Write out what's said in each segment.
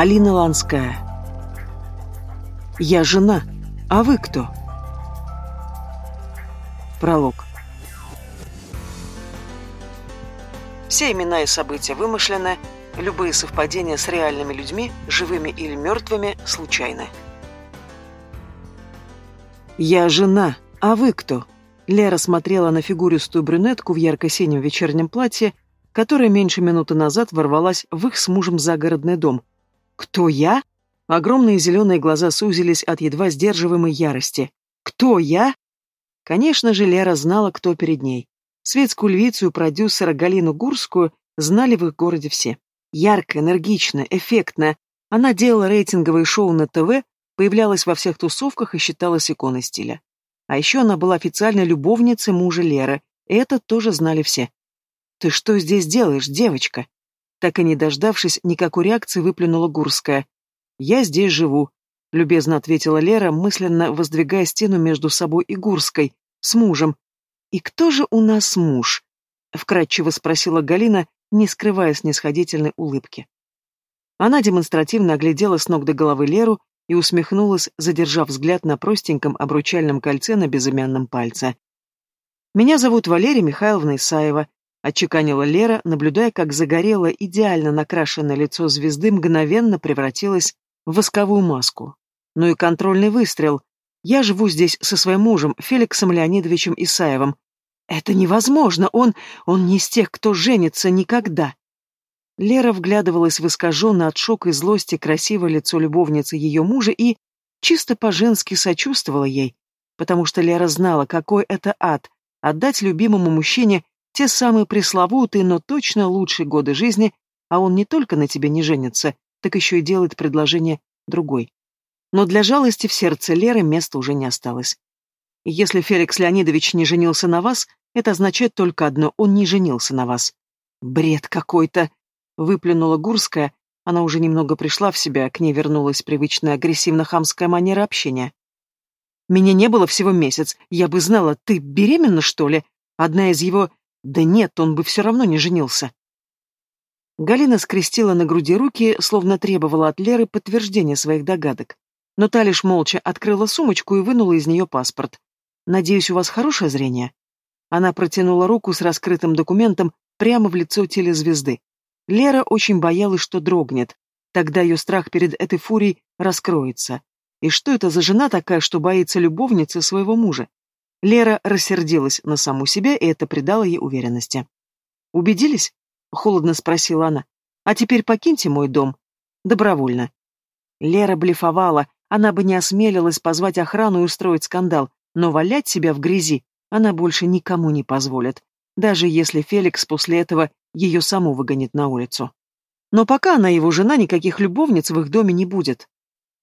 Алина Ланская. Я жена, а вы кто? Пролог. Все имена и события вымышлены, любые совпадения с реальными людьми, живыми или мертвыми, случайны. «Я жена, а вы кто?» Лера смотрела на фигуристую брюнетку в ярко-синем вечернем платье, которая меньше минуты назад ворвалась в их с мужем загородный дом. «Кто я?» Огромные зеленые глаза сузились от едва сдерживаемой ярости. «Кто я?» Конечно же, Лера знала, кто перед ней. Светскую львицу и продюсера Галину Гурскую знали в их городе все. Ярко, энергично, эффектно. Она делала рейтинговые шоу на ТВ, появлялась во всех тусовках и считалась иконой стиля. А еще она была официальной любовницей мужа Леры, это тоже знали все. «Ты что здесь делаешь, девочка?» Так и не дождавшись никакой реакции, выплюнула Гурская. «Я здесь живу», — любезно ответила Лера, мысленно воздвигая стену между собой и Гурской, с мужем. «И кто же у нас муж?» — вкратчиво спросила Галина, не скрывая снисходительной улыбки. Она демонстративно оглядела с ног до головы Леру и усмехнулась, задержав взгляд на простеньком обручальном кольце на безымянном пальце. «Меня зовут Валерия Михайловна Исаева», — отчеканила Лера, наблюдая, как загорелое, идеально накрашенное лицо звезды мгновенно превратилось в восковую маску. Ну и контрольный выстрел. Я живу здесь со своим мужем, Феликсом Леонидовичем Исаевым. Это невозможно, он... он не из тех, кто женится никогда. Лера вглядывалась в искаженное от шока и злости красивое лицо любовницы ее мужа и чисто по-женски сочувствовала ей, потому что Лера знала, какой это ад — отдать любимому мужчине те самые пресловутые, но точно лучшие годы жизни, а он не только на тебе не женится, так еще и делает предложение другой. Но для жалости в сердце Леры места уже не осталось. Если Феликс Леонидович не женился на вас, это означает только одно — он не женился на вас. Бред какой-то! Выплюнула Гурская, она уже немного пришла в себя, к ней вернулась привычная агрессивно-хамская манера общения. «Меня не было всего месяц, я бы знала, ты беременна, что ли? Одна из его да нет, он бы все равно не женился. Галина скрестила на груди руки, словно требовала от Леры подтверждения своих догадок. Но та лишь молча открыла сумочку и вынула из нее паспорт. «Надеюсь, у вас хорошее зрение?» Она протянула руку с раскрытым документом прямо в лицо телезвезды. Лера очень боялась, что дрогнет. Тогда ее страх перед этой фурией раскроется. И что это за жена такая, что боится любовницы своего мужа? Лера рассердилась на саму себя, и это придало ей уверенности. «Убедились?» — холодно спросила она. «А теперь покиньте мой дом. Добровольно». Лера блефовала, она бы не осмелилась позвать охрану и устроить скандал, но валять себя в грязи она больше никому не позволит, даже если Феликс после этого ее саму выгонит на улицу. Но пока она его жена, никаких любовниц в их доме не будет.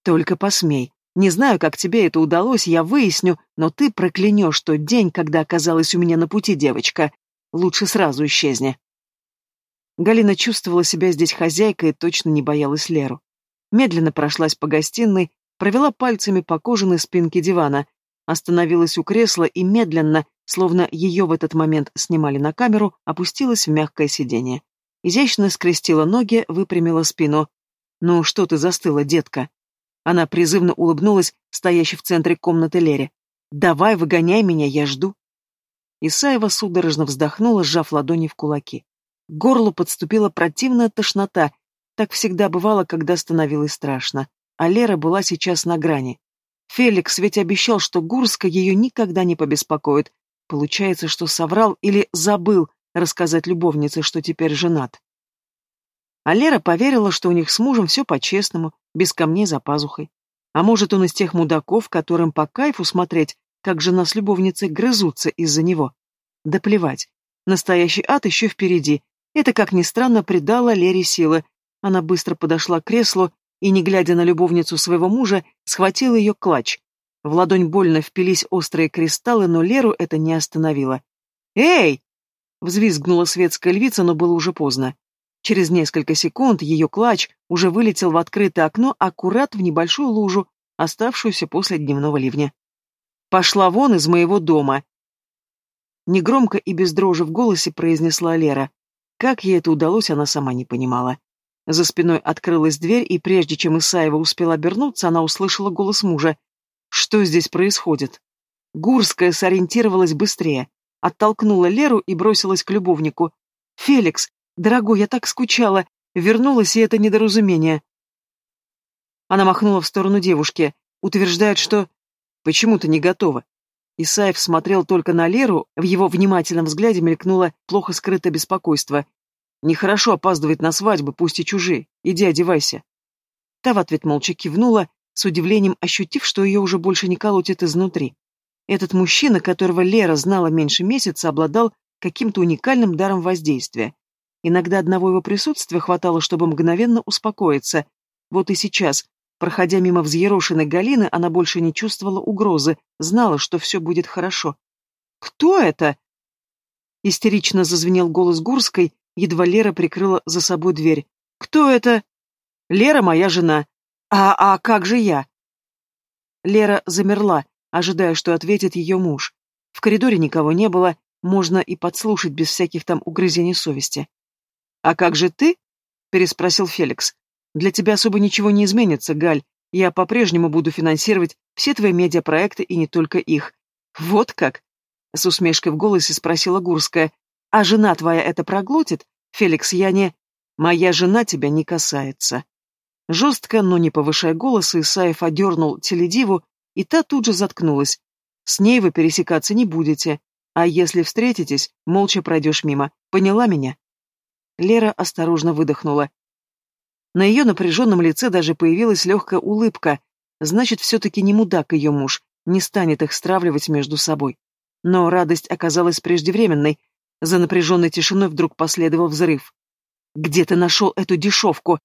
Только посмей, не знаю, как тебе это удалось, я выясню, но ты проклянешь тот день, когда оказалась у меня на пути девочка. Лучше сразу исчезни. Галина чувствовала себя здесь хозяйкой и точно не боялась Леру. Медленно прошлась по гостиной, провела пальцами по кожаной спинке дивана, остановилась у кресла и медленно, словно ее в этот момент снимали на камеру, опустилась в мягкое сиденье. Изящно скрестила ноги, выпрямила спину. «Ну, что ты застыла, детка?» Она призывно улыбнулась, стоящей в центре комнаты Лере. «Давай, выгоняй меня, я жду». Исаева судорожно вздохнула, сжав ладони в кулаки. К горлу подступила противная тошнота. Так всегда бывало, когда становилось страшно. А Лера была сейчас на грани. Феликс ведь обещал, что Гурска ее никогда не побеспокоит. Получается, что соврал или забыл рассказать любовнице, что теперь женат. А Лера поверила, что у них с мужем все по-честному, без камней за пазухой. А может, он из тех мудаков, которым по кайфу смотреть, как жена с любовницей грызутся из-за него. Да плевать. Настоящий ад еще впереди. Это, как ни странно, придало Лере силы. Она быстро подошла к креслу и, не глядя на любовницу своего мужа, схватила ее клатч. В ладонь больно впились острые кристаллы, но Леру это не остановило. «Эй!» — взвизгнула светская львица, но было уже поздно. Через несколько секунд ее клатч уже вылетел в открытое окно аккурат в небольшую лужу, оставшуюся после дневного ливня. «Пошла вон из моего дома!» Негромко и без дрожи в голосе произнесла Лера. Как ей это удалось, она сама не понимала. За спиной открылась дверь, и прежде чем Исаева успела обернуться, она услышала голос мужа. «Что здесь происходит?» Гурская сориентировалась быстрее, оттолкнула Леру и бросилась к любовнику. «Феликс, дорогой, я так скучала. Вернулась, и это недоразумение». Она махнула в сторону девушки, утверждает, что... «Почему ты не готова?» Исаев смотрел только на Леру, в его внимательном взгляде мелькнуло плохо скрытое беспокойство. Нехорошо опаздывать на свадьбы, пусть и чужие. Иди одевайся. Та в ответ молча кивнула, с удивлением ощутив, что ее уже больше не колотит изнутри. Этот мужчина, которого Лера знала меньше месяца, обладал каким-то уникальным даром воздействия. Иногда одного его присутствия хватало, чтобы мгновенно успокоиться. Вот и сейчас, проходя мимо взъерошенной Галины, она больше не чувствовала угрозы, знала, что все будет хорошо. «Кто это?» Истерично зазвенел голос Гурской, Едва Лера прикрыла за собой дверь. «Кто это?» «Лера моя жена. А, а как же я?» Лера замерла, ожидая, что ответит ее муж. В коридоре никого не было, можно и подслушать без всяких там угрызений совести. «А как же ты?» — переспросил Феликс. «Для тебя особо ничего не изменится, Галь. Я по-прежнему буду финансировать все твои медиапроекты и не только их». «Вот как?» — с усмешкой в голосе спросила Гурская, а жена твоя это проглотит? Феликс, я не... Моя жена тебя не касается. Жестко, но не повышая голоса, Исаев одернул теледиву, и та тут же заткнулась. С ней вы пересекаться не будете, а если встретитесь, молча пройдешь мимо. Поняла меня? Лера осторожно выдохнула. На ее напряженном лице даже появилась легкая улыбка. Значит, все-таки не мудак ее муж, не станет их стравливать между собой. Но радость оказалась преждевременной, за напряженной тишиной вдруг последовал взрыв. «Где ты нашел эту дешевку?»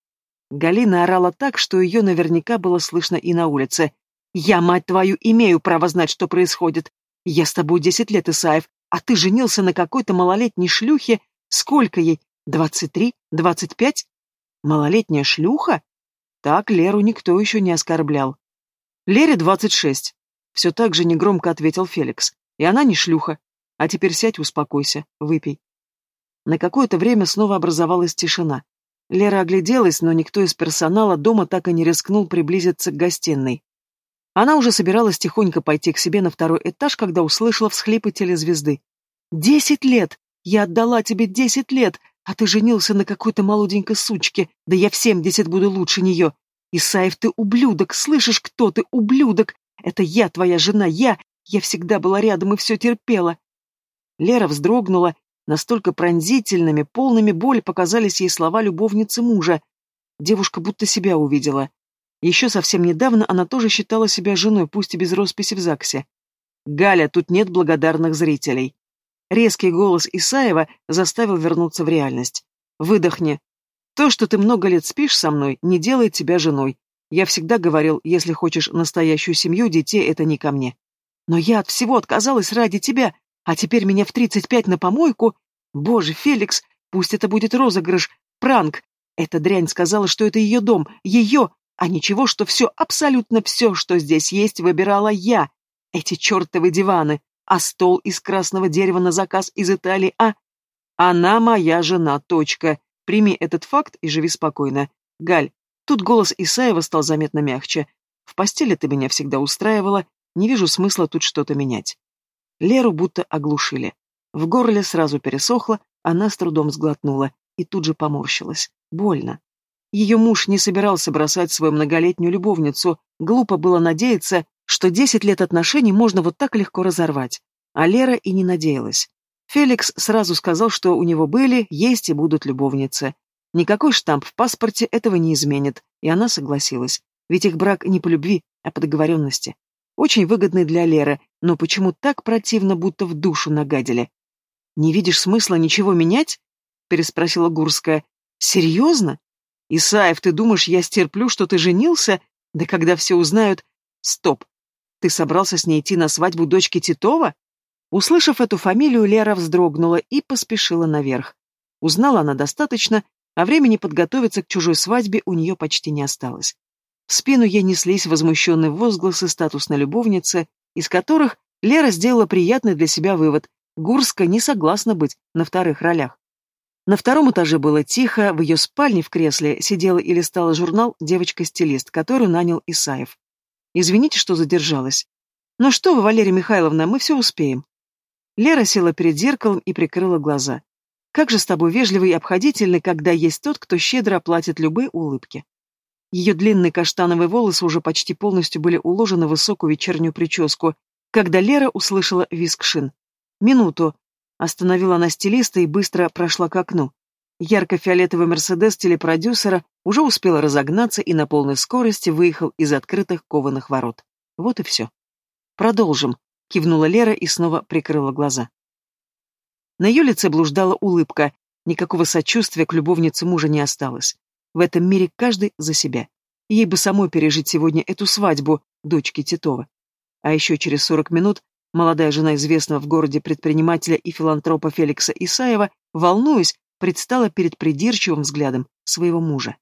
Галина орала так, что ее наверняка было слышно и на улице. «Я, мать твою, имею право знать, что происходит. Я с тобой десять лет, Исаев, а ты женился на какой-то малолетней шлюхе. Сколько ей? Двадцать три? Двадцать пять? Малолетняя шлюха? Так Леру никто еще не оскорблял. Лере двадцать шесть. Все так же негромко ответил Феликс. И она не шлюха. А теперь сядь, успокойся, выпей. На какое-то время снова образовалась тишина. Лера огляделась, но никто из персонала дома так и не рискнул приблизиться к гостиной. Она уже собиралась тихонько пойти к себе на второй этаж, когда услышала всхлипы телезвезды. «Десять лет! Я отдала тебе десять лет, а ты женился на какой-то молоденькой сучке, да я в семьдесят буду лучше нее. Исаев, ты ублюдок, слышишь, кто ты, ублюдок? Это я, твоя жена, я! Я всегда была рядом и все терпела. Лера вздрогнула, настолько пронзительными, полными боли показались ей слова любовницы мужа. Девушка будто себя увидела. Еще совсем недавно она тоже считала себя женой, пусть и без росписи в ЗАГСе. «Галя, тут нет благодарных зрителей». Резкий голос Исаева заставил вернуться в реальность. «Выдохни. То, что ты много лет спишь со мной, не делает тебя женой. Я всегда говорил, если хочешь настоящую семью, детей это не ко мне. Но я от всего отказалась ради тебя. А теперь меня в тридцать пять на помойку? Боже, Феликс, пусть это будет розыгрыш, пранк. Эта дрянь сказала, что это ее дом, ее, а ничего, что все, абсолютно все, что здесь есть, выбирала я. Эти чертовы диваны, а стол из красного дерева на заказ из Италии, а... Она моя жена, точка. Прими этот факт и живи спокойно. Галь, тут голос Исаева стал заметно мягче. В постели ты меня всегда устраивала, не вижу смысла тут что-то менять. Леру будто оглушили. В горле сразу пересохло, она с трудом сглотнула и тут же поморщилась. Больно. Ее муж не собирался бросать свою многолетнюю любовницу, глупо было надеяться, что десять лет отношений можно вот так легко разорвать. А Лера и не надеялась. Феликс сразу сказал, что у него были, есть и будут любовницы. Никакой штамп в паспорте этого не изменит, и она согласилась. Ведь их брак не по любви, а по договоренности. Очень выгодный для Леры, но почему так противно, будто в душу нагадили? «Не видишь смысла ничего менять?» — переспросила Гурская. «Серьезно? Исаев, ты думаешь, я стерплю, что ты женился? Да когда все узнают... Стоп! Ты собрался с ней идти на свадьбу дочки Титова?» Услышав эту фамилию, Лера вздрогнула и поспешила наверх. Узнала она достаточно, а времени подготовиться к чужой свадьбе у нее почти не осталось. В спину ей неслись возмущенные возгласы статусной любовницы, из которых Лера сделала приятный для себя вывод – Гурска не согласна быть на вторых ролях. На втором этаже было тихо, в ее спальне в кресле сидела и листала журнал девочка-стилист, которую нанял Исаев. «Извините, что задержалась». «Ну что вы, Валерия Михайловна, мы все успеем». Лера села перед зеркалом и прикрыла глаза. «Как же с тобой вежливый и обходительный, когда есть тот, кто щедро оплатит любые улыбки». Ее длинные каштановые волосы уже почти полностью были уложены в высокую вечернюю прическу, когда Лера услышала визг шин. «Минуту», Остановила она стилиста и быстро прошла к окну. Ярко-фиолетовый «Мерседес» телепродюсера уже успел разогнаться и на полной скорости выехал из открытых кованых ворот. Вот и все. «Продолжим», — кивнула Лера и снова прикрыла глаза. На ее лице блуждала улыбка, никакого сочувствия к любовнице мужа не осталось. В этом мире каждый за себя. Ей бы самой пережить сегодня эту свадьбу, дочки Титова. А еще через сорок минут Молодая жена известного в городе предпринимателя и филантропа Феликса Исаева, волнуясь, предстала перед придирчивым взглядом своего мужа.